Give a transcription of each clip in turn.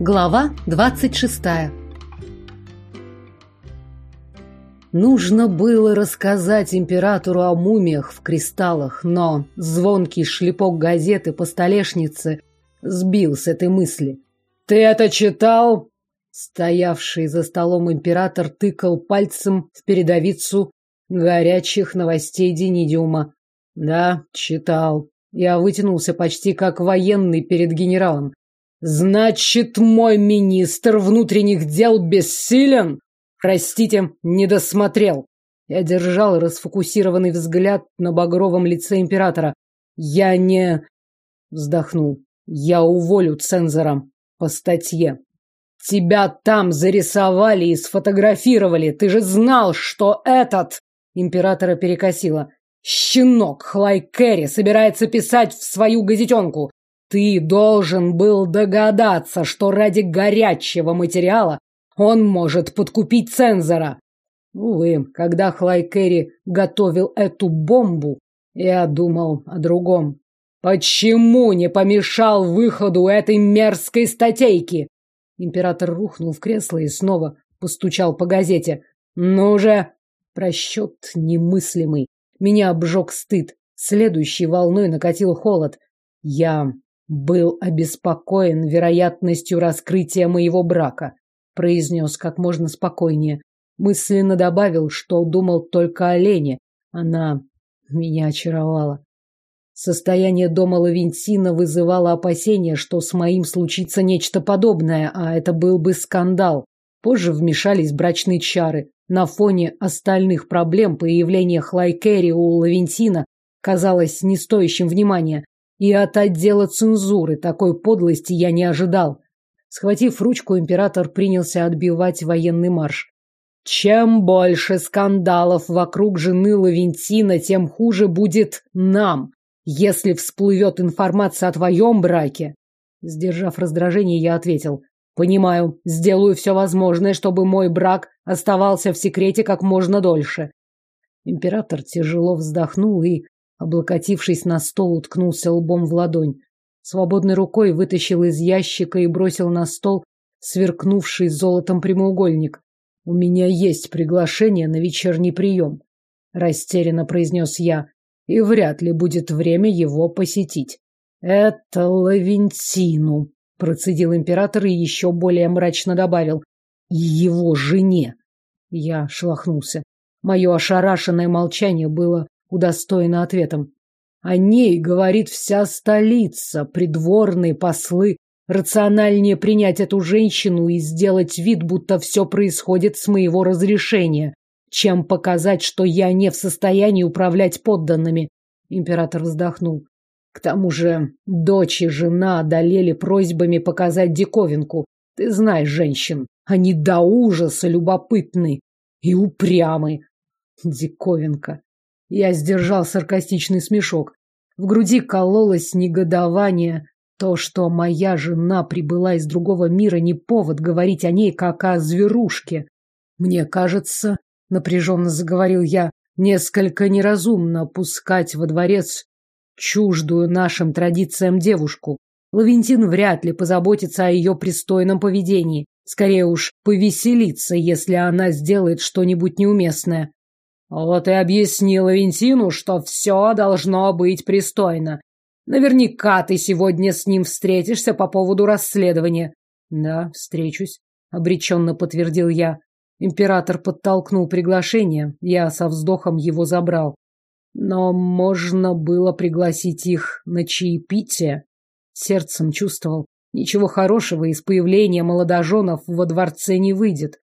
Глава 26. Нужно было рассказать императору о мумиях в кристаллах, но звонкий шлепок газеты по столешнице сбил с этой мысли. Ты это читал? Стоявший за столом император тыкал пальцем в передовицу горячих новостей Денидиума. Да, читал. Я вытянулся почти как военный перед генералом. Значит, мой министр внутренних дел бессилен? Простите, не досмотрел. Я держал расфокусированный взгляд на багровом лице императора. Я не... Вздохнул. Я уволю цензора по статье. Тебя там зарисовали и сфотографировали. Ты же знал, что этот... Императора перекосило. Щенок Хлай Кэрри собирается писать в свою газетенку. Ты должен был догадаться, что ради горячего материала он может подкупить цензора. Увы, когда Хлайкери готовил эту бомбу, я думал о другом. Почему не помешал выходу этой мерзкой статейки? Император рухнул в кресло и снова постучал по газете. Ну же, просчет немыслимый. Меня обжег стыд. Следующей волной накатил холод. Я был обеспокоен вероятностью раскрытия моего брака, произнес как можно спокойнее. Мысленно добавил, что думал только о Лене. Она меня очаровала. Состояние дома Лавентина вызывало опасения, что с моим случится нечто подобное, а это был бы скандал. Позже вмешались брачные чары. На фоне остальных проблем появление Хлайкери у Лавентина казалось не стоящим внимания. И от отдела цензуры такой подлости я не ожидал. Схватив ручку, император принялся отбивать военный марш. Чем больше скандалов вокруг жены Лавентина, тем хуже будет нам, если всплывет информация о твоем браке. Сдержав раздражение, я ответил. Понимаю, сделаю все возможное, чтобы мой брак оставался в секрете как можно дольше. Император тяжело вздохнул и облокотившись на стол, уткнулся лбом в ладонь. Свободной рукой вытащил из ящика и бросил на стол сверкнувший золотом прямоугольник. У меня есть приглашение на вечерний прием, растерянно произнес я, и вряд ли будет время его посетить. Это Лавентину, процедил император и еще более мрачно добавил: и его жене. Я шлахнулся. Мое ошарашенное молчание было удостоена ответом. О ней говорит вся столица, придворные послы. Рациональнее принять эту женщину и сделать вид, будто все происходит с моего разрешения, чем показать, что я не в состоянии управлять подданными. Император вздохнул. К тому же дочь и жена одолели просьбами показать диковинку. Ты знаешь женщин, они до ужаса любопытны и упрямы. Диковинка. Я сдержал саркастичный смешок. В груди кололось негодование. То, что моя жена прибыла из другого мира, не повод говорить о ней как о зверушке. Мне кажется, напряженно заговорил я, несколько неразумно пускать во дворец чуждую нашим традициям девушку. Лавентин вряд ли позаботится о ее пристойном поведении. Скорее уж повеселится, если она сделает что-нибудь неуместное. Вот и объяснила Вентину, что все должно быть пристойно. Наверняка ты сегодня с ним встретишься по поводу расследования. Да, встречусь, обреченно подтвердил я. Император подтолкнул приглашение, я со вздохом его забрал. Но можно было пригласить их на чаепитие. Сердцем чувствовал, ничего хорошего из появления молодоженов во дворце не выйдет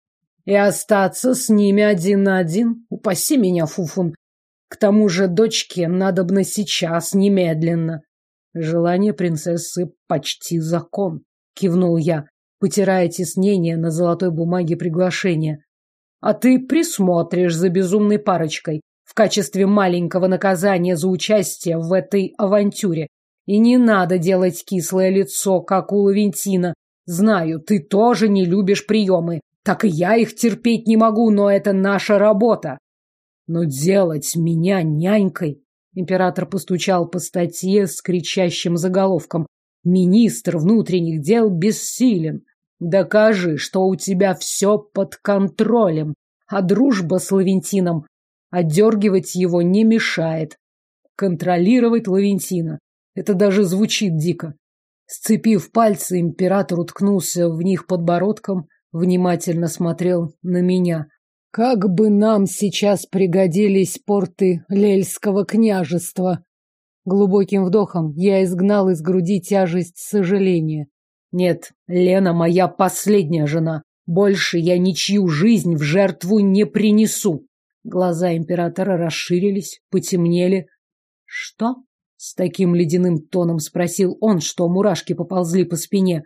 и остаться с ними один на один. Упаси меня, Фуфун. К тому же дочке надобно сейчас, немедленно. Желание принцессы почти закон, кивнул я, потирая теснение на золотой бумаге приглашения. А ты присмотришь за безумной парочкой в качестве маленького наказания за участие в этой авантюре. И не надо делать кислое лицо, как у Лавентина. Знаю, ты тоже не любишь приемы, так и я их терпеть не могу, но это наша работа. Но делать меня нянькой... Император постучал по статье с кричащим заголовком. Министр внутренних дел бессилен. Докажи, что у тебя все под контролем, а дружба с Лавентином отдергивать его не мешает. Контролировать Лавентина. Это даже звучит дико. Сцепив пальцы, император уткнулся в них подбородком, внимательно смотрел на меня. Как бы нам сейчас пригодились порты Лельского княжества. Глубоким вдохом я изгнал из груди тяжесть сожаления. Нет, Лена моя последняя жена. Больше я ничью жизнь в жертву не принесу. Глаза императора расширились, потемнели. Что? С таким ледяным тоном спросил он, что мурашки поползли по спине.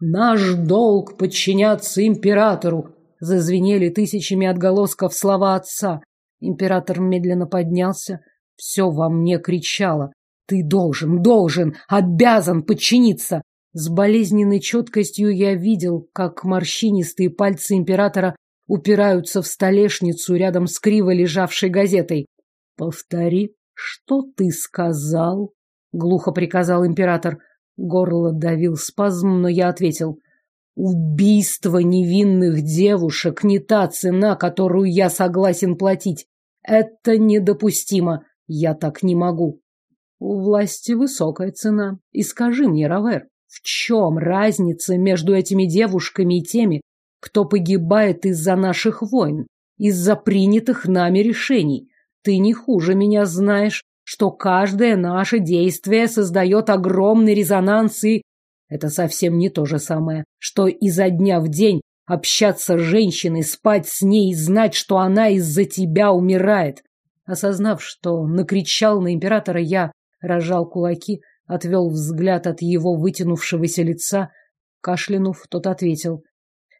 Наш долг подчиняться императору, зазвенели тысячами отголосков слова отца. Император медленно поднялся. Все во мне кричало. Ты должен, должен, обязан подчиниться. С болезненной четкостью я видел, как морщинистые пальцы императора упираются в столешницу рядом с криво лежавшей газетой. Повтори, что ты сказал? Глухо приказал император. Горло давил спазм, но я ответил. Убийство невинных девушек не та цена, которую я согласен платить. Это недопустимо. Я так не могу. У власти высокая цена. И скажи мне, Равер, в чем разница между этими девушками и теми, кто погибает из-за наших войн, из-за принятых нами решений? Ты не хуже меня знаешь, что каждое наше действие создает огромный резонанс и это совсем не то же самое, что изо дня в день общаться с женщиной, спать с ней и знать, что она из-за тебя умирает. Осознав, что накричал на императора, я разжал кулаки, отвел взгляд от его вытянувшегося лица. Кашлянув, тот ответил.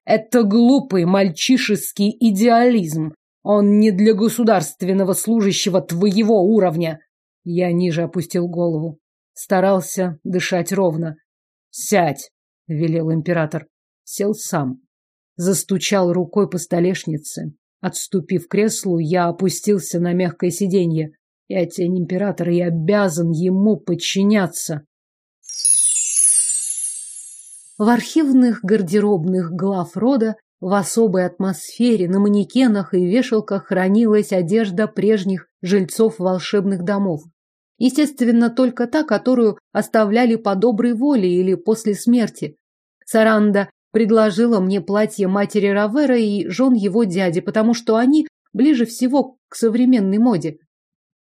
Это глупый мальчишеский идеализм. Он не для государственного служащего твоего уровня. Я ниже опустил голову. Старался дышать ровно. «Сядь!» — велел император. Сел сам. Застучал рукой по столешнице. Отступив креслу, я опустился на мягкое сиденье. Я тень императора и обязан ему подчиняться. В архивных гардеробных глав рода в особой атмосфере на манекенах и вешалках хранилась одежда прежних жильцов волшебных домов. Естественно, только та, которую оставляли по доброй воле или после смерти. Саранда предложила мне платье матери Равера и жен его дяди, потому что они ближе всего к современной моде.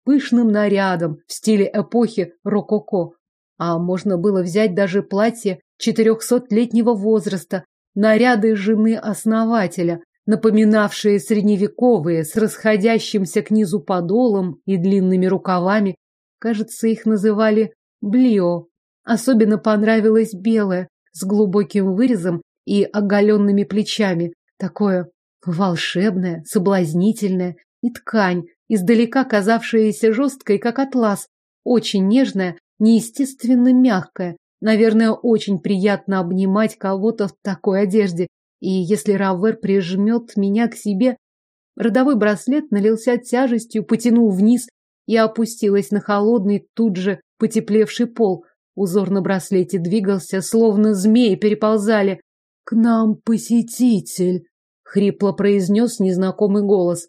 Пышным нарядом в стиле эпохи рококо. А можно было взять даже платье четырехсотлетнего возраста, наряды жены основателя, напоминавшие средневековые, с расходящимся к низу подолом и длинными рукавами, Кажется, их называли блио. Особенно понравилось белое, с глубоким вырезом и оголенными плечами. Такое волшебное, соблазнительное. И ткань, издалека казавшаяся жесткой, как атлас. Очень нежная, неестественно мягкая. Наверное, очень приятно обнимать кого-то в такой одежде. И если Равер прижмет меня к себе... Родовой браслет налился тяжестью, потянул вниз, я опустилась на холодный, тут же потеплевший пол. Узор на браслете двигался, словно змеи переползали. «К нам посетитель!» — хрипло произнес незнакомый голос.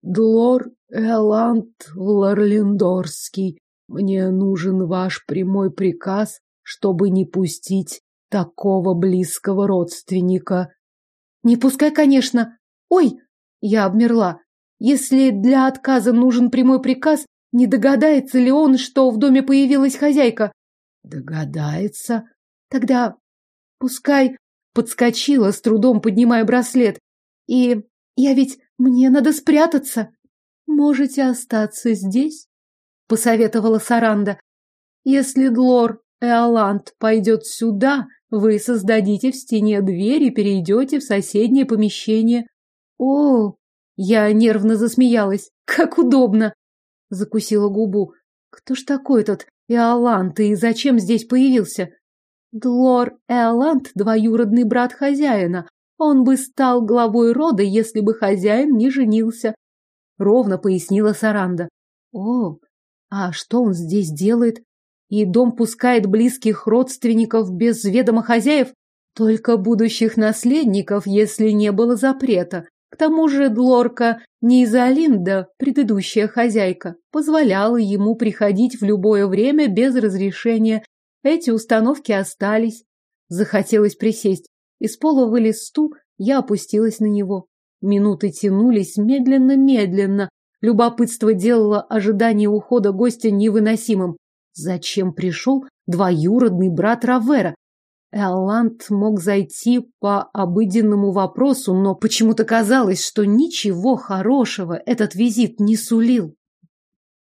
«Длор Эланд Ларлиндорский, мне нужен ваш прямой приказ, чтобы не пустить такого близкого родственника». «Не пускай, конечно! Ой!» — я обмерла. «Если для отказа нужен прямой приказ, не догадается ли он, что в доме появилась хозяйка? Догадается. Тогда пускай подскочила, с трудом поднимая браслет. И я ведь мне надо спрятаться. Можете остаться здесь, посоветовала Саранда. Если Длор Эоланд пойдет сюда, вы создадите в стене дверь и перейдете в соседнее помещение. О, я нервно засмеялась. Как удобно. Закусила губу. Кто ж такой этот Эолант и зачем здесь появился? Длор Эолант – двоюродный брат хозяина. Он бы стал главой рода, если бы хозяин не женился. Ровно пояснила Саранда. О, а что он здесь делает? И дом пускает близких родственников без ведома хозяев? Только будущих наследников, если не было запрета. К тому же Длорка не Изолинда, предыдущая хозяйка, позволяла ему приходить в любое время без разрешения. Эти установки остались. Захотелось присесть. Из пола вылез стул, я опустилась на него. Минуты тянулись медленно-медленно. Любопытство делало ожидание ухода гостя невыносимым. Зачем пришел двоюродный брат Равера? Эоланд мог зайти по обыденному вопросу, но почему-то казалось, что ничего хорошего этот визит не сулил.